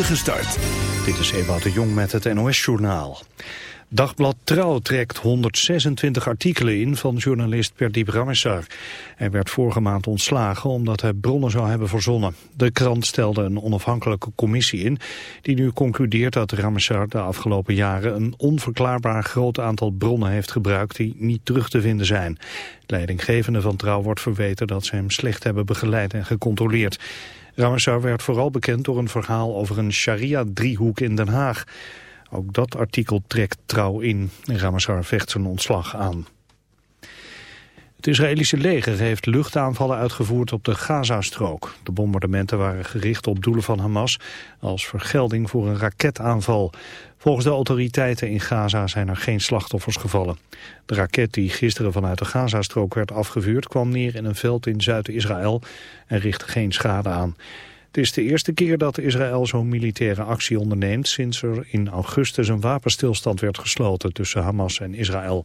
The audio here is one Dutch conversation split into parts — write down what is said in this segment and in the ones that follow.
Dit is Ewout de Jong met het NOS-journaal. Dagblad Trouw trekt 126 artikelen in van journalist Perdip Ramessar. Hij werd vorige maand ontslagen omdat hij bronnen zou hebben verzonnen. De krant stelde een onafhankelijke commissie in... die nu concludeert dat Ramessar de afgelopen jaren... een onverklaarbaar groot aantal bronnen heeft gebruikt die niet terug te vinden zijn. Leidinggevende van Trouw wordt verweten dat ze hem slecht hebben begeleid en gecontroleerd. Ramessar werd vooral bekend door een verhaal over een sharia-driehoek in Den Haag. Ook dat artikel trekt trouw in. Ramessar vecht zijn ontslag aan. Het Israëlische leger heeft luchtaanvallen uitgevoerd op de Gazastrook. De bombardementen waren gericht op doelen van Hamas als vergelding voor een raketaanval. Volgens de autoriteiten in Gaza zijn er geen slachtoffers gevallen. De raket die gisteren vanuit de Gazastrook werd afgevuurd kwam neer in een veld in Zuid-Israël en richtte geen schade aan. Het is de eerste keer dat Israël zo'n militaire actie onderneemt sinds er in augustus een wapenstilstand werd gesloten tussen Hamas en Israël.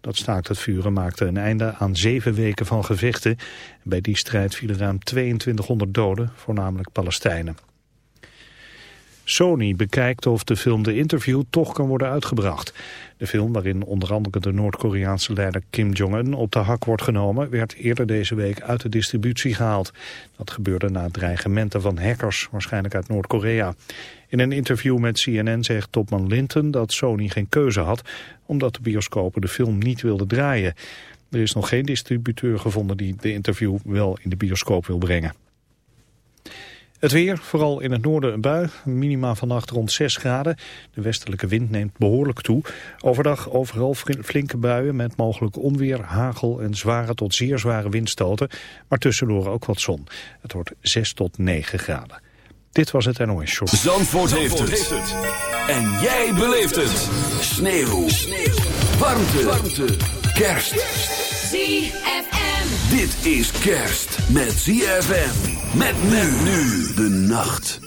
Dat staakt het vuren maakte een einde aan zeven weken van gevechten. Bij die strijd vielen ruim 2200 doden, voornamelijk Palestijnen. Sony bekijkt of de film The Interview toch kan worden uitgebracht. De film, waarin onder andere de Noord-Koreaanse leider Kim Jong-un op de hak wordt genomen, werd eerder deze week uit de distributie gehaald. Dat gebeurde na dreigementen van hackers, waarschijnlijk uit Noord-Korea. In een interview met CNN zegt topman Linton dat Sony geen keuze had, omdat de bioscopen de film niet wilden draaien. Er is nog geen distributeur gevonden die de interview wel in de bioscoop wil brengen. Het weer, vooral in het noorden een bui. Minima vannacht rond 6 graden. De westelijke wind neemt behoorlijk toe. Overdag overal flinke buien met mogelijk onweer, hagel en zware tot zeer zware windstoten. Maar tussendoor ook wat zon. Het wordt 6 tot 9 graden. Dit was het NOS Short. Zandvoort, heeft, het. En jij beleeft het. Sneeuw. Sneeuw. Warmte. Warmte. Kerst. ZFM. Dit is kerst met ZFM. Met men nu de nacht.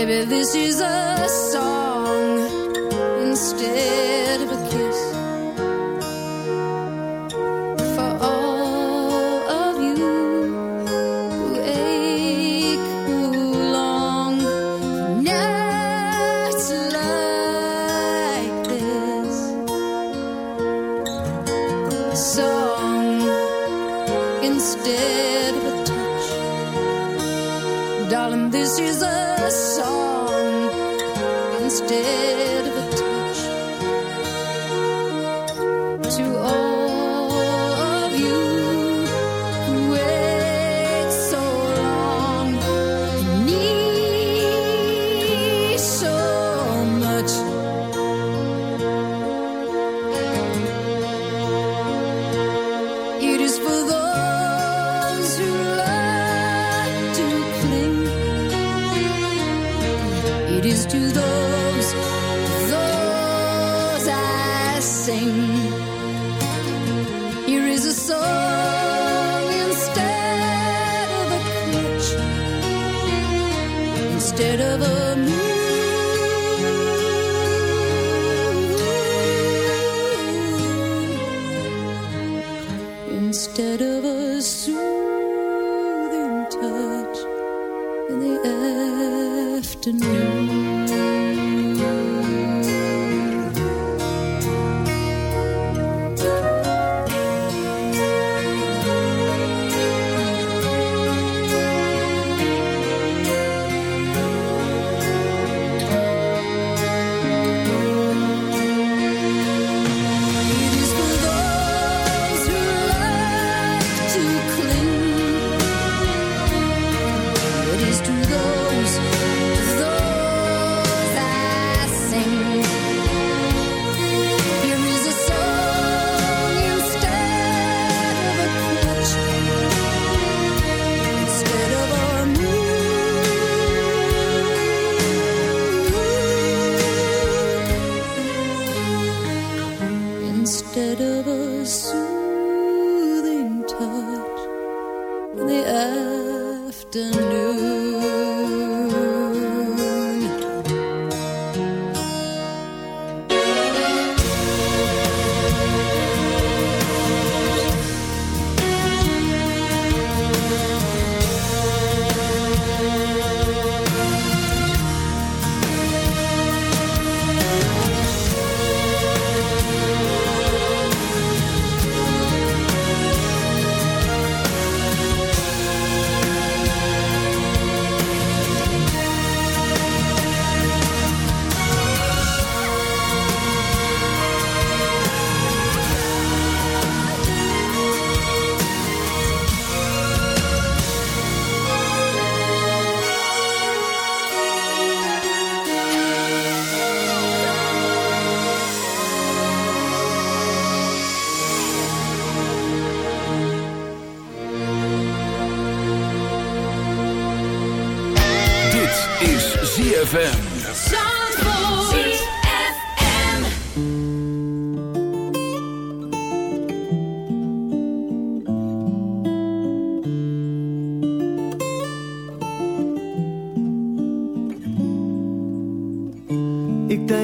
Maybe this is a song instead.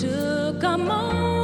took a moment.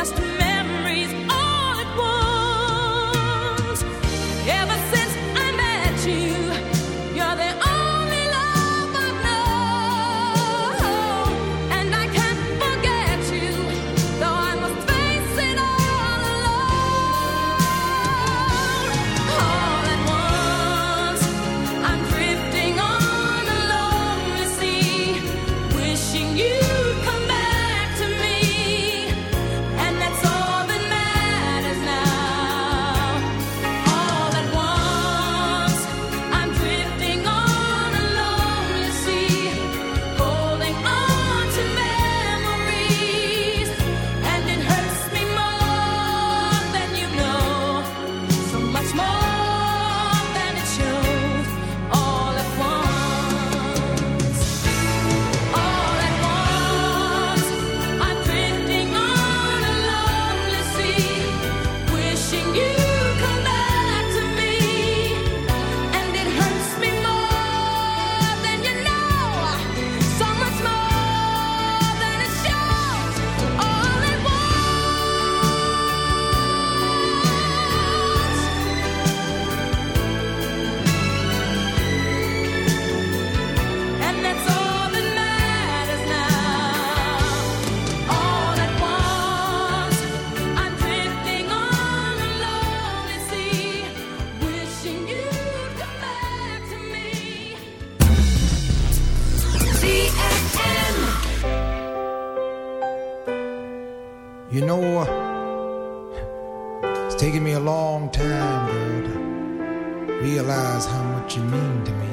gracias. You know, it's taken me a long time, girl, to realize how much you mean to me.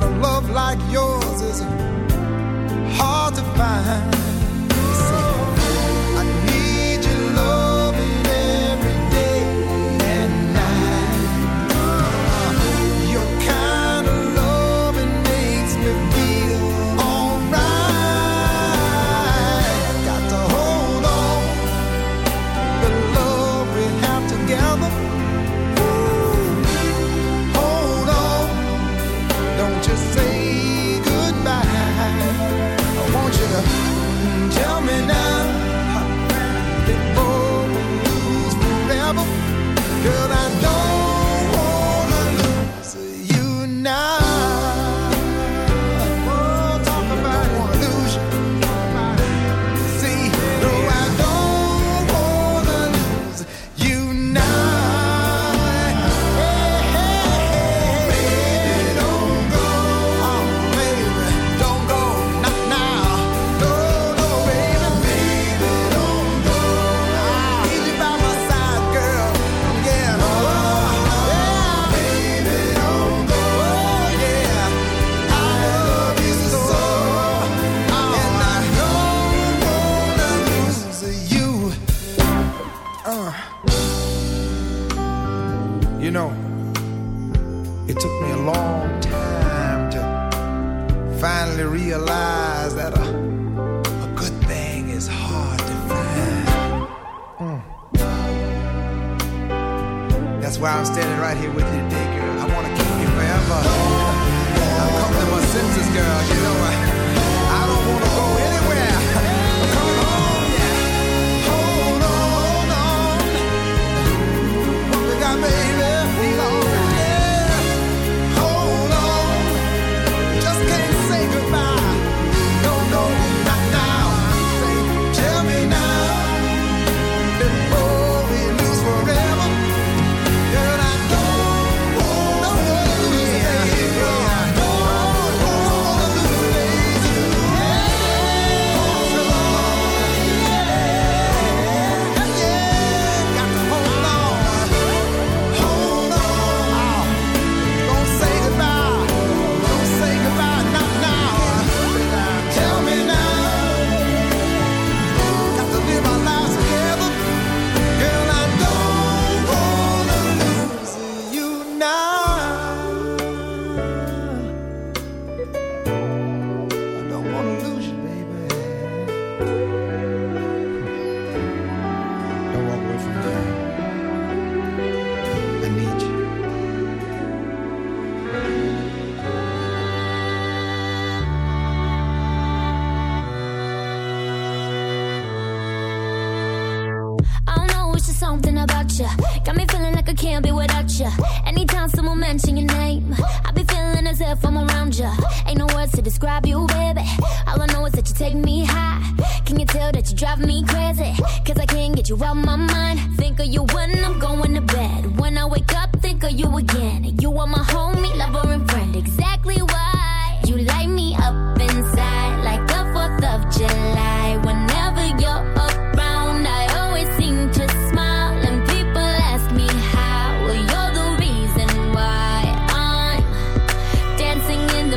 kind love like yours is hard to find. I'm standing right here with you today, girl. I want to keep you forever. I'm coming to my senses, girl. You know I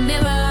mirror.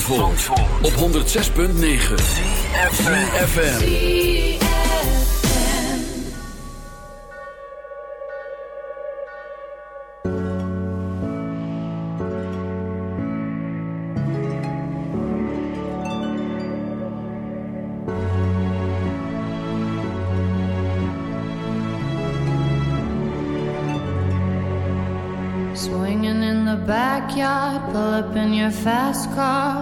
van Zandvoort, op 106.9 FM. Swinging in the backyard, pull up in your fast car,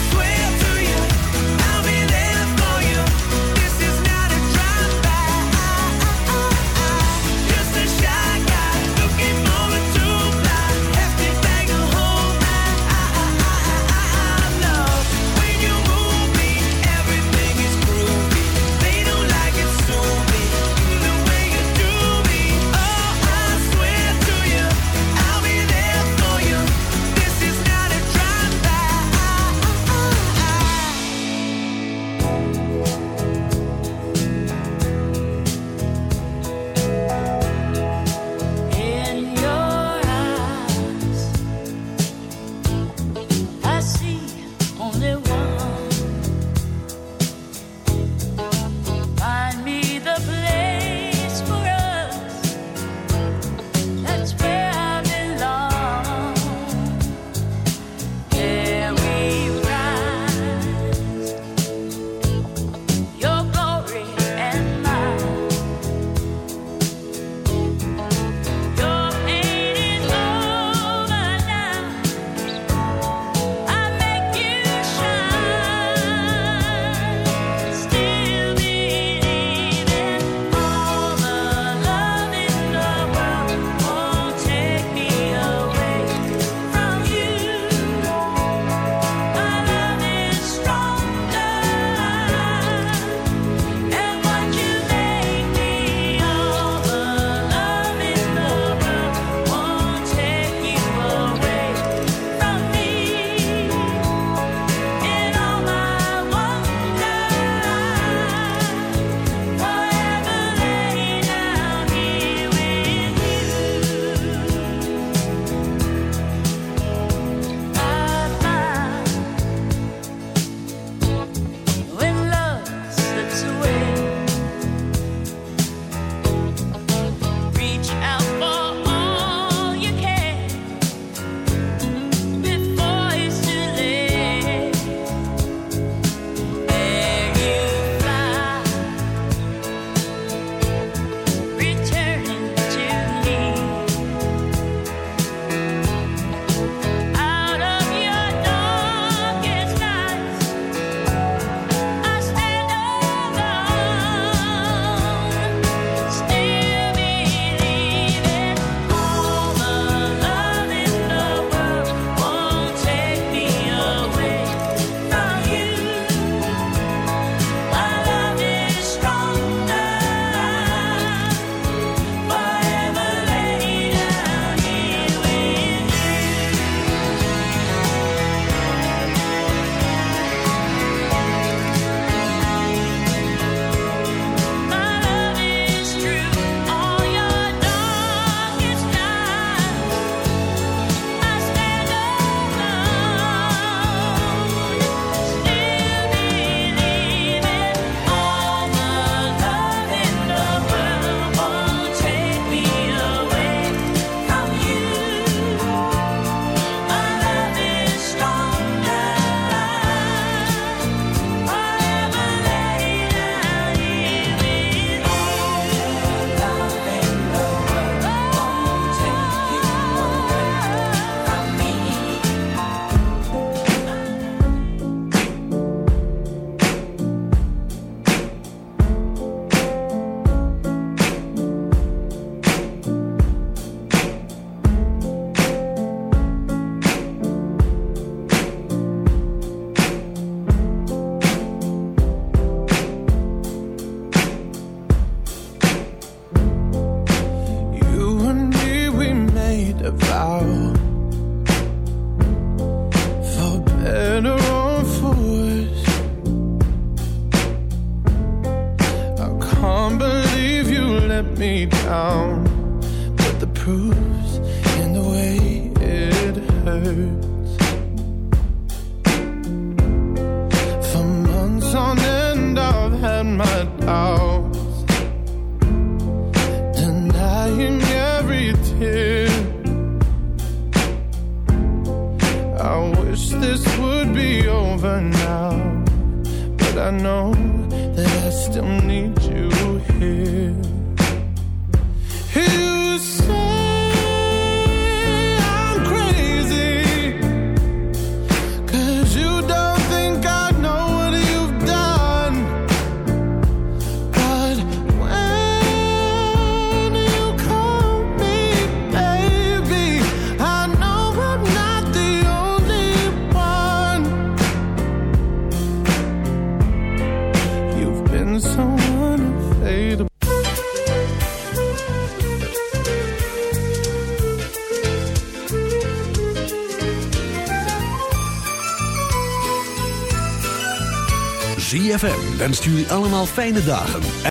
ZFM wenst jullie allemaal fijne dagen.